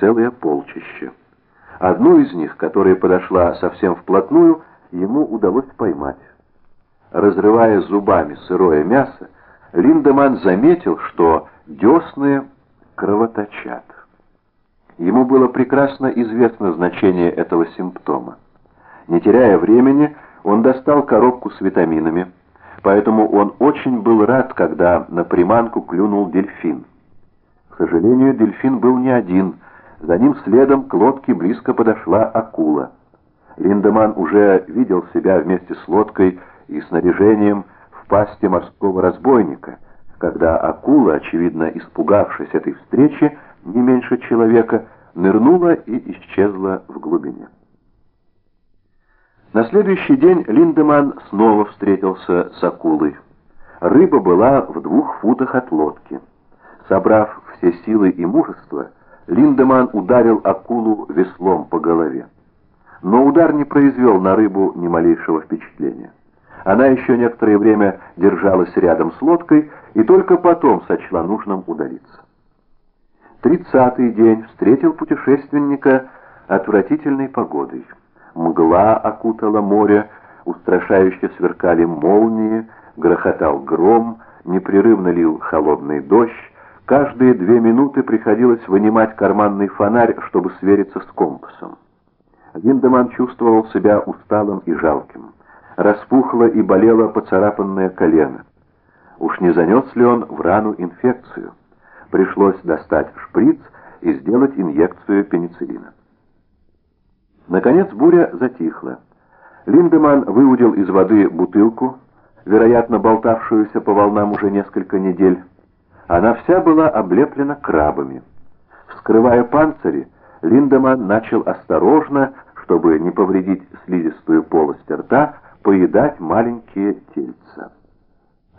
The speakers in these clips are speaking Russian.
целое полчище. Одну из них, которая подошла совсем вплотную, ему удалось поймать. Разрывая зубами сырое мясо, Линдеман заметил, что десны кровоточат. Ему было прекрасно известно значение этого симптома. Не теряя времени, он достал коробку с витаминами, поэтому он очень был рад, когда на приманку клюнул дельфин. К сожалению, дельфин был не один, за ним следом к лодке близко подошла акула. Линдеман уже видел себя вместе с лодкой и снаряжением в пасти морского разбойника, когда акула, очевидно испугавшись этой встречи, не меньше человека, нырнула и исчезла в глубине. На следующий день Линдеман снова встретился с акулой. Рыба была в двух футах от лодки. Собрав все силы и мужество, Линдеман ударил акулу веслом по голове. Но удар не произвел на рыбу ни малейшего впечатления. Она еще некоторое время держалась рядом с лодкой и только потом сочла нужным удалиться. Тридцатый день встретил путешественника отвратительной погодой. Мгла окутала море, устрашающе сверкали молнии, грохотал гром, непрерывно лил холодный дождь, каждые две минуты приходилось вынимать карманный фонарь, чтобы свериться с компасом. Виндеман чувствовал себя усталым и жалким. Распухло и болело поцарапанное колено. Уж не занес ли он в рану инфекцию? Пришлось достать шприц и сделать инъекцию пенициллина. Наконец буря затихла. Линдеман выудил из воды бутылку, вероятно, болтавшуюся по волнам уже несколько недель. Она вся была облеплена крабами. Вскрывая панцири, Линдеман начал осторожно, чтобы не повредить слизистую полость рта, поедать маленькие тельца.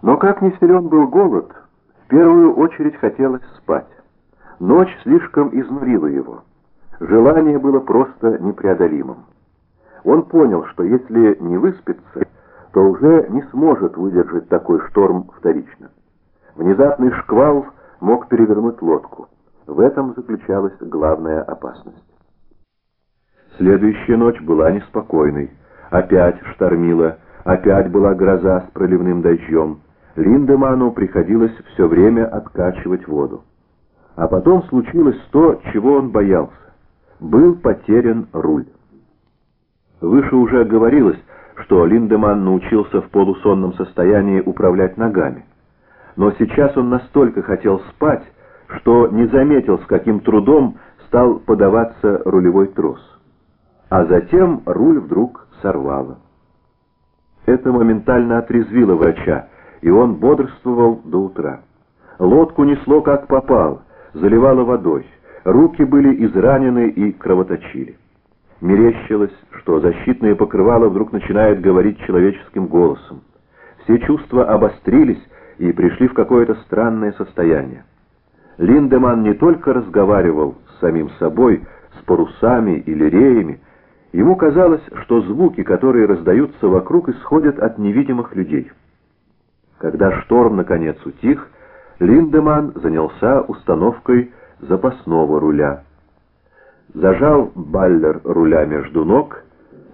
Но как не силен был голод, в первую очередь хотелось спать. Ночь слишком изнурила его. Желание было просто непреодолимым. Он понял, что если не выспится, то уже не сможет выдержать такой шторм вторично. Внезапный шквал мог перевернуть лодку. В этом заключалась главная опасность. Следующая ночь была неспокойной. Опять штормило, опять была гроза с проливным дождем. Линдеману приходилось все время откачивать воду. А потом случилось то, чего он боялся был потерян руль. Выше уже говорилось, что Линдеман научился в полусонном состоянии управлять ногами. Но сейчас он настолько хотел спать, что не заметил, с каким трудом стал подаваться рулевой трос. А затем руль вдруг сорвало. Это моментально отрезвило врача, и он бодрствовал до утра. Лодку несло как попало, заливало водой. Руки были изранены и кровоточили. Мерещилось, что защитное покрывало вдруг начинает говорить человеческим голосом. Все чувства обострились и пришли в какое-то странное состояние. Линдеман не только разговаривал с самим собой, с парусами или реями, ему казалось, что звуки, которые раздаются вокруг, исходят от невидимых людей. Когда шторм наконец утих, Линдеман занялся установкой запасного руля. Зажал баллер руля между ног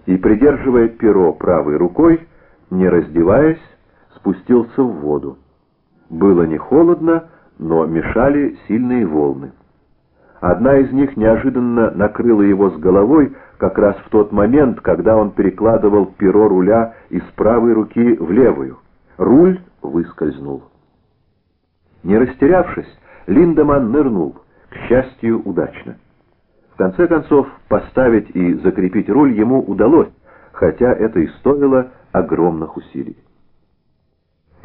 и, придерживая перо правой рукой, не раздеваясь, спустился в воду. Было не холодно, но мешали сильные волны. Одна из них неожиданно накрыла его с головой как раз в тот момент, когда он перекладывал перо руля из правой руки в левую. Руль выскользнул. Не растерявшись, Линдеман нырнул к счастью, удачно. В конце концов, поставить и закрепить руль ему удалось, хотя это и стоило огромных усилий.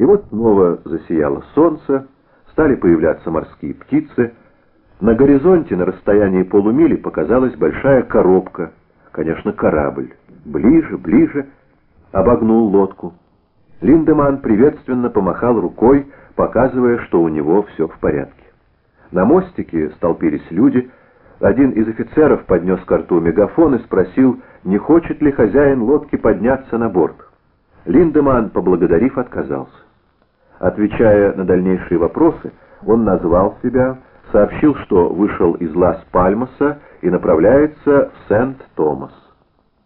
И вот снова засияло солнце, стали появляться морские птицы. На горизонте на расстоянии полумили показалась большая коробка, конечно, корабль. Ближе, ближе обогнул лодку. Линдеман приветственно помахал рукой, показывая, что у него все в порядке. На мостике столпились люди. Один из офицеров поднес к рту мегафон и спросил, не хочет ли хозяин лодки подняться на борт. Линдеман, поблагодарив, отказался. Отвечая на дальнейшие вопросы, он назвал себя, сообщил, что вышел из Лас-Пальмаса и направляется в Сент-Томас.